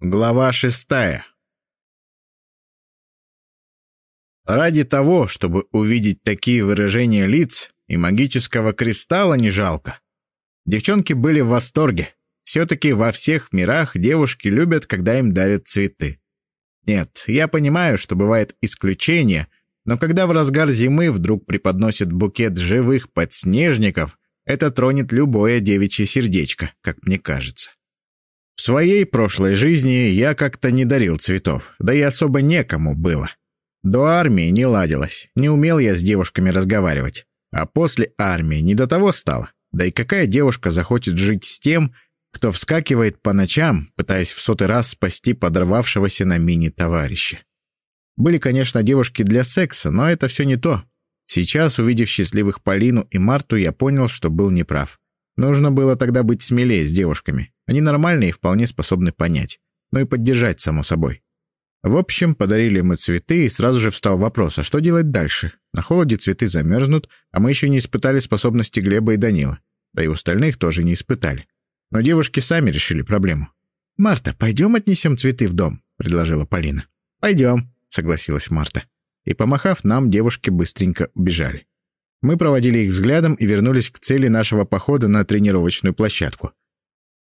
Глава шестая Ради того, чтобы увидеть такие выражения лиц, и магического кристалла не жалко. Девчонки были в восторге. Все-таки во всех мирах девушки любят, когда им дарят цветы. Нет, я понимаю, что бывает исключение, но когда в разгар зимы вдруг преподносят букет живых подснежников, это тронет любое девичье сердечко, как мне кажется. В своей прошлой жизни я как-то не дарил цветов, да и особо некому было. До армии не ладилось, не умел я с девушками разговаривать. А после армии не до того стало. Да и какая девушка захочет жить с тем, кто вскакивает по ночам, пытаясь в сотый раз спасти подорвавшегося на мини товарища. Были, конечно, девушки для секса, но это все не то. Сейчас, увидев счастливых Полину и Марту, я понял, что был неправ. Нужно было тогда быть смелее с девушками. Они нормальные и вполне способны понять. Ну и поддержать, само собой. В общем, подарили мы цветы, и сразу же встал вопрос, а что делать дальше? На холоде цветы замерзнут, а мы еще не испытали способности Глеба и Данила. Да и у остальных тоже не испытали. Но девушки сами решили проблему. «Марта, пойдем отнесем цветы в дом», — предложила Полина. «Пойдем», — согласилась Марта. И, помахав нам, девушки быстренько убежали. Мы проводили их взглядом и вернулись к цели нашего похода на тренировочную площадку.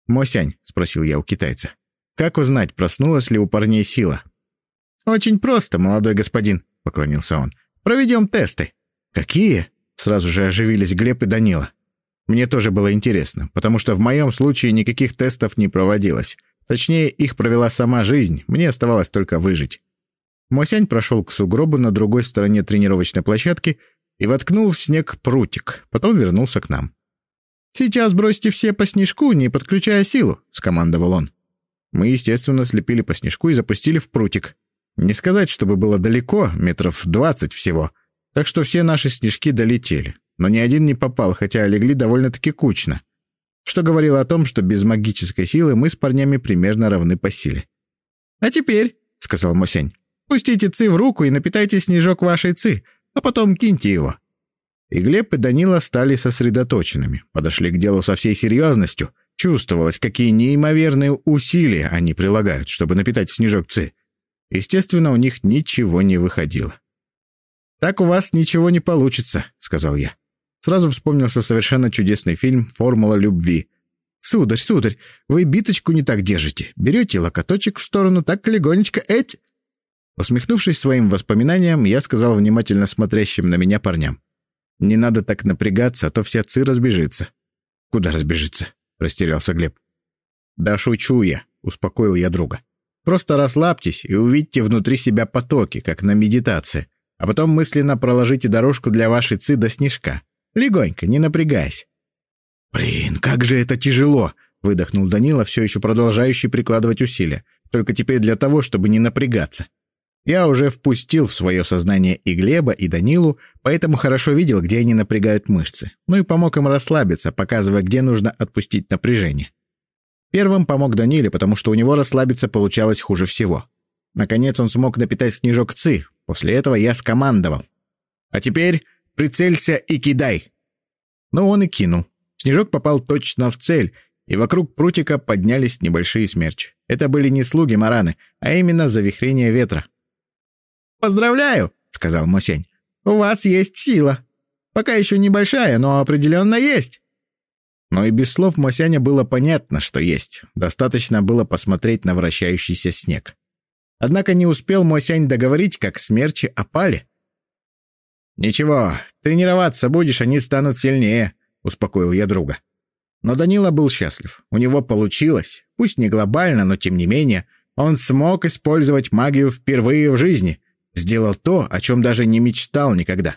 «Мосянь», — спросил я у китайца, — «как узнать, проснулась ли у парней сила?» «Очень просто, молодой господин», — поклонился он. «Проведем тесты». «Какие?» — сразу же оживились Глеб и Данила. Мне тоже было интересно, потому что в моем случае никаких тестов не проводилось. Точнее, их провела сама жизнь, мне оставалось только выжить. Мосянь прошел к сугробу на другой стороне тренировочной площадки и воткнул в снег прутик, потом вернулся к нам. «Сейчас бросьте все по снежку, не подключая силу», — скомандовал он. Мы, естественно, слепили по снежку и запустили в прутик. Не сказать, чтобы было далеко, метров двадцать всего, так что все наши снежки долетели. Но ни один не попал, хотя легли довольно-таки кучно. Что говорило о том, что без магической силы мы с парнями примерно равны по силе. «А теперь», — сказал Мосень, — «пустите ци в руку и напитайте снежок вашей ци, а потом киньте его». И Глеб и Данила стали сосредоточенными, подошли к делу со всей серьезностью. Чувствовалось, какие неимоверные усилия они прилагают, чтобы напитать снежок ци. Естественно, у них ничего не выходило. «Так у вас ничего не получится», — сказал я. Сразу вспомнился совершенно чудесный фильм «Формула любви». «Сударь, сударь, вы биточку не так держите. Берете локоточек в сторону, так легонечко, эть!» Усмехнувшись своим воспоминаниям, я сказал внимательно смотрящим на меня парням. «Не надо так напрягаться, а то вся ци разбежится». «Куда разбежится?» — растерялся Глеб. «Да шучу я», — успокоил я друга. «Просто расслабьтесь и увидьте внутри себя потоки, как на медитации, а потом мысленно проложите дорожку для вашей ци до снежка. Легонько, не напрягаясь». «Блин, как же это тяжело!» — выдохнул Данила, все еще продолжающий прикладывать усилия, только теперь для того, чтобы не напрягаться. Я уже впустил в свое сознание и Глеба, и Данилу, поэтому хорошо видел, где они напрягают мышцы. Ну и помог им расслабиться, показывая, где нужно отпустить напряжение. Первым помог Даниле, потому что у него расслабиться получалось хуже всего. Наконец он смог напитать снежок ци. После этого я скомандовал. «А теперь прицелься и кидай!» Ну, он и кинул. Снежок попал точно в цель, и вокруг прутика поднялись небольшие смерчи. Это были не слуги Мараны, а именно завихрение ветра. «Поздравляю!» — сказал Мусень. «У вас есть сила. Пока еще небольшая, но определенно есть». Но и без слов Мосяня было понятно, что есть. Достаточно было посмотреть на вращающийся снег. Однако не успел Мосянь договорить, как смерчи опали. «Ничего, тренироваться будешь, они станут сильнее», — успокоил я друга. Но Данила был счастлив. У него получилось, пусть не глобально, но тем не менее, он смог использовать магию впервые в жизни — Сделал то, о чем даже не мечтал никогда.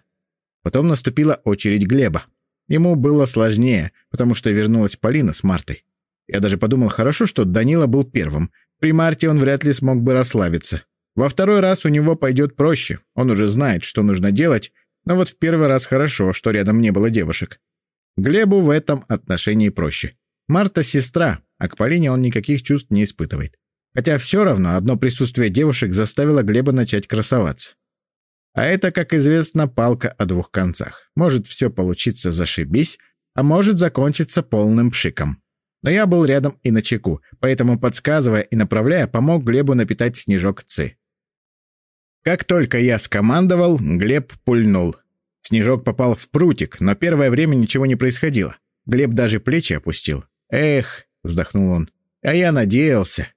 Потом наступила очередь Глеба. Ему было сложнее, потому что вернулась Полина с Мартой. Я даже подумал, хорошо, что Данила был первым. При Марте он вряд ли смог бы расслабиться. Во второй раз у него пойдет проще. Он уже знает, что нужно делать, но вот в первый раз хорошо, что рядом не было девушек. Глебу в этом отношении проще. Марта — сестра, а к Полине он никаких чувств не испытывает. Хотя все равно одно присутствие девушек заставило Глеба начать красоваться. А это, как известно, палка о двух концах. Может все получиться зашибись, а может закончиться полным пшиком. Но я был рядом и на чеку, поэтому, подсказывая и направляя, помог Глебу напитать снежок ЦИ. Как только я скомандовал, Глеб пульнул. Снежок попал в прутик, но первое время ничего не происходило. Глеб даже плечи опустил. «Эх», — вздохнул он, — «а я надеялся».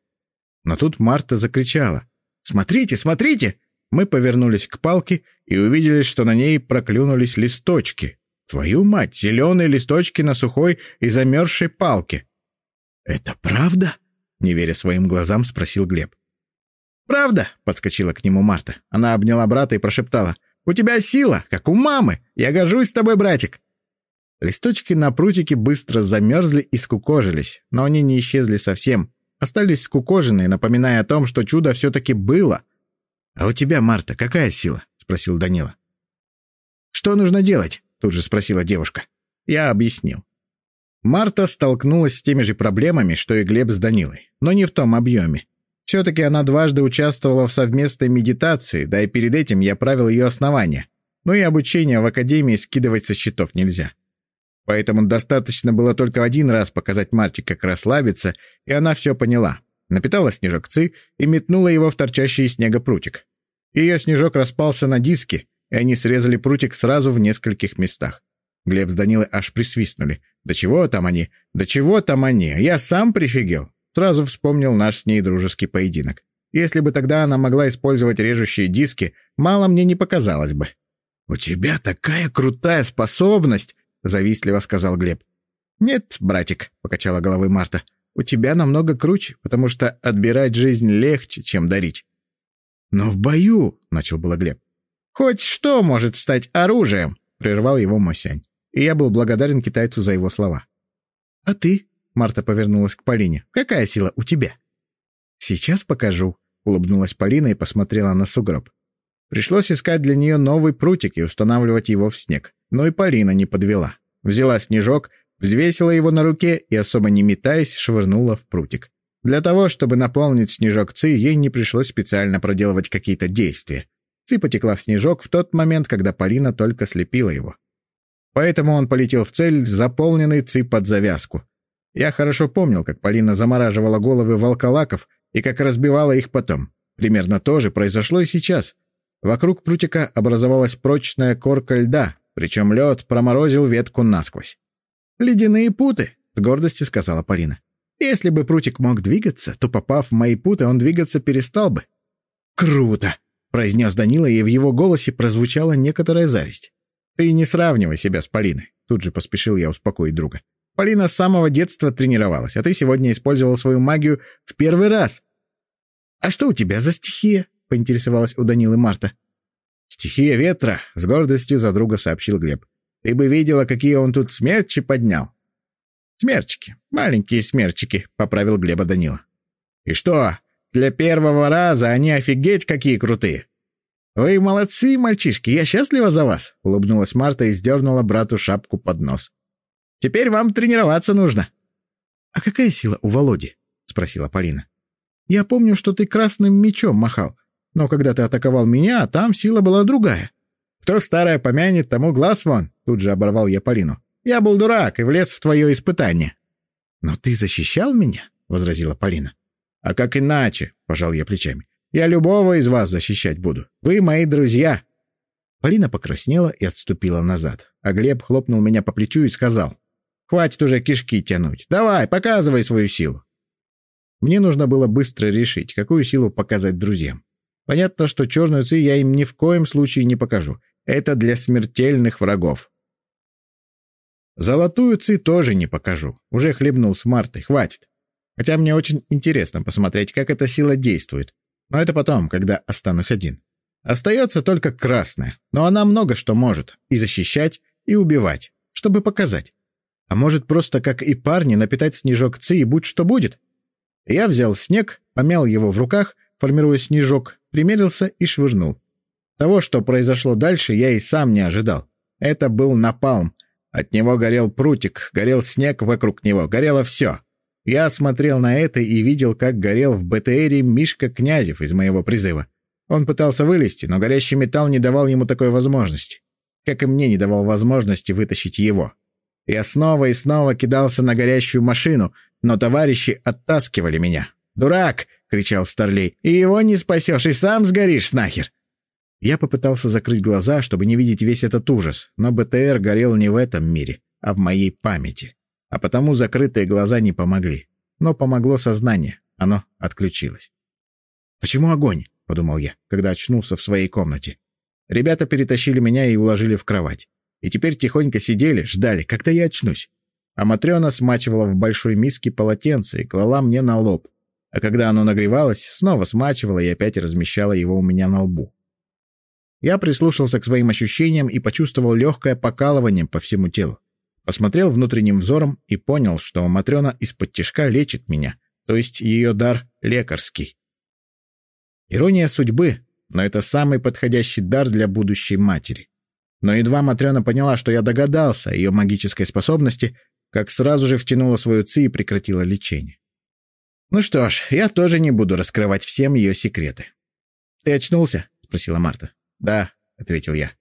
Но тут Марта закричала. «Смотрите, смотрите!» Мы повернулись к палке и увидели, что на ней проклюнулись листочки. Твою мать, зеленые листочки на сухой и замерзшей палке. «Это правда?» — не веря своим глазам, спросил Глеб. «Правда?» — подскочила к нему Марта. Она обняла брата и прошептала. «У тебя сила, как у мамы! Я горжусь с тобой, братик!» Листочки на прутике быстро замерзли и скукожились, но они не исчезли совсем. Остались скукоженные, напоминая о том, что чудо все-таки было. «А у тебя, Марта, какая сила?» — спросил Данила. «Что нужно делать?» — тут же спросила девушка. Я объяснил. Марта столкнулась с теми же проблемами, что и Глеб с Данилой, но не в том объеме. Все-таки она дважды участвовала в совместной медитации, да и перед этим я правил ее основания. Но и обучение в академии скидывать со счетов нельзя. Поэтому достаточно было только один раз показать Марте, как расслабиться, и она все поняла. Напитала снежок ци и метнула его в торчащий из снега прутик. Ее снежок распался на диски, и они срезали прутик сразу в нескольких местах. Глеб с Данилой аж присвистнули. «Да чего там они? Да чего там они? Я сам прифигел!» Сразу вспомнил наш с ней дружеский поединок. Если бы тогда она могла использовать режущие диски, мало мне не показалось бы. «У тебя такая крутая способность!» — завистливо сказал Глеб. «Нет, братик», — покачала головой Марта, — «у тебя намного круче, потому что отбирать жизнь легче, чем дарить». «Но в бою», — начал было Глеб. «Хоть что может стать оружием», — прервал его Мосянь. И я был благодарен китайцу за его слова. «А ты?» — Марта повернулась к Полине. «Какая сила у тебя?» «Сейчас покажу», — улыбнулась Полина и посмотрела на сугроб. Пришлось искать для нее новый прутик и устанавливать его в снег. Но и Полина не подвела. Взяла снежок, взвесила его на руке и, особо не метаясь, швырнула в прутик. Для того, чтобы наполнить снежок Ци, ей не пришлось специально проделывать какие-то действия. Ци потекла в снежок в тот момент, когда Полина только слепила его. Поэтому он полетел в цель, заполненный Ци под завязку. Я хорошо помнил, как Полина замораживала головы волколаков и как разбивала их потом. Примерно то же произошло и сейчас. Вокруг прутика образовалась прочная корка льда, причем лед проморозил ветку насквозь. «Ледяные путы», — с гордостью сказала Полина. «Если бы прутик мог двигаться, то, попав в мои путы, он двигаться перестал бы». «Круто!» — произнес Данила, и в его голосе прозвучала некоторая зависть. «Ты не сравнивай себя с Полиной», — тут же поспешил я успокоить друга. «Полина с самого детства тренировалась, а ты сегодня использовал свою магию в первый раз». «А что у тебя за стихия?» поинтересовалась у Данилы Марта. «Стихия ветра», — с гордостью за друга сообщил Глеб. «Ты бы видела, какие он тут смерчи поднял». «Смерчики, маленькие смерчики», — поправил Глеба Данила. «И что, для первого раза они офигеть какие крутые!» «Вы молодцы, мальчишки, я счастлива за вас», — улыбнулась Марта и сдернула брату шапку под нос. «Теперь вам тренироваться нужно». «А какая сила у Володи?» — спросила Полина. «Я помню, что ты красным мечом махал. Но когда ты атаковал меня, там сила была другая. Кто старое помянет, тому глаз вон, тут же оборвал я Полину. Я был дурак и влез в твое испытание. Но ты защищал меня, возразила Полина. А как иначе, пожал я плечами. Я любого из вас защищать буду. Вы мои друзья. Полина покраснела и отступила назад, а Глеб хлопнул меня по плечу и сказал. «Хватит уже кишки тянуть. Давай, показывай свою силу». Мне нужно было быстро решить, какую силу показать друзьям. Понятно, что черную ци я им ни в коем случае не покажу. Это для смертельных врагов. Золотую ци тоже не покажу. Уже хлебнул с Мартой, хватит. Хотя мне очень интересно посмотреть, как эта сила действует. Но это потом, когда останусь один. Остается только красная, но она много что может. И защищать, и убивать. Чтобы показать. А может просто, как и парни, напитать снежок ци и будь что будет? Я взял снег, помял его в руках, формируя снежок, примерился и швырнул. Того, что произошло дальше, я и сам не ожидал. Это был напалм. От него горел прутик, горел снег вокруг него, горело все. Я смотрел на это и видел, как горел в БТРе Мишка Князев из моего призыва. Он пытался вылезти, но горящий металл не давал ему такой возможности. Как и мне не давал возможности вытащить его. Я снова и снова кидался на горящую машину, но товарищи оттаскивали меня. «Дурак!» — кричал Старлей. «И его не спасешь, и сам сгоришь нахер!» Я попытался закрыть глаза, чтобы не видеть весь этот ужас, но БТР горел не в этом мире, а в моей памяти. А потому закрытые глаза не помогли. Но помогло сознание, оно отключилось. «Почему огонь?» — подумал я, когда очнулся в своей комнате. Ребята перетащили меня и уложили в кровать. И теперь тихонько сидели, ждали, когда я очнусь. А Матрена смачивала в большой миске полотенце и клала мне на лоб. А когда оно нагревалось, снова смачивала и опять размещала его у меня на лбу. Я прислушался к своим ощущениям и почувствовал легкое покалывание по всему телу. Посмотрел внутренним взором и понял, что Матрена из-под тяжка лечит меня, то есть ее дар лекарский. Ирония судьбы, но это самый подходящий дар для будущей матери. Но едва Матрена поняла, что я догадался о ее магической способности, как сразу же втянула свою ци и прекратила лечение. Ну что ж, я тоже не буду раскрывать всем ее секреты. «Ты очнулся?» — спросила Марта. «Да», — ответил я.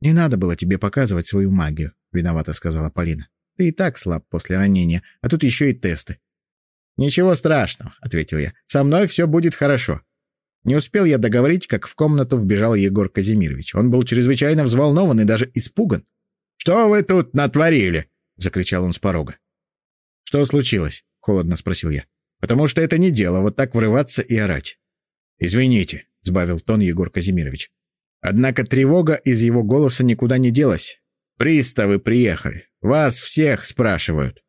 «Не надо было тебе показывать свою магию», — виновато сказала Полина. «Ты и так слаб после ранения, а тут еще и тесты». «Ничего страшного», — ответил я. «Со мной все будет хорошо». Не успел я договорить, как в комнату вбежал Егор Казимирович. Он был чрезвычайно взволнован и даже испуган. «Что вы тут натворили?» — закричал он с порога. «Что случилось?» — холодно спросил я. «Потому что это не дело, вот так врываться и орать». «Извините», — сбавил тон Егор Казимирович. Однако тревога из его голоса никуда не делась. «Приставы приехали. Вас всех спрашивают».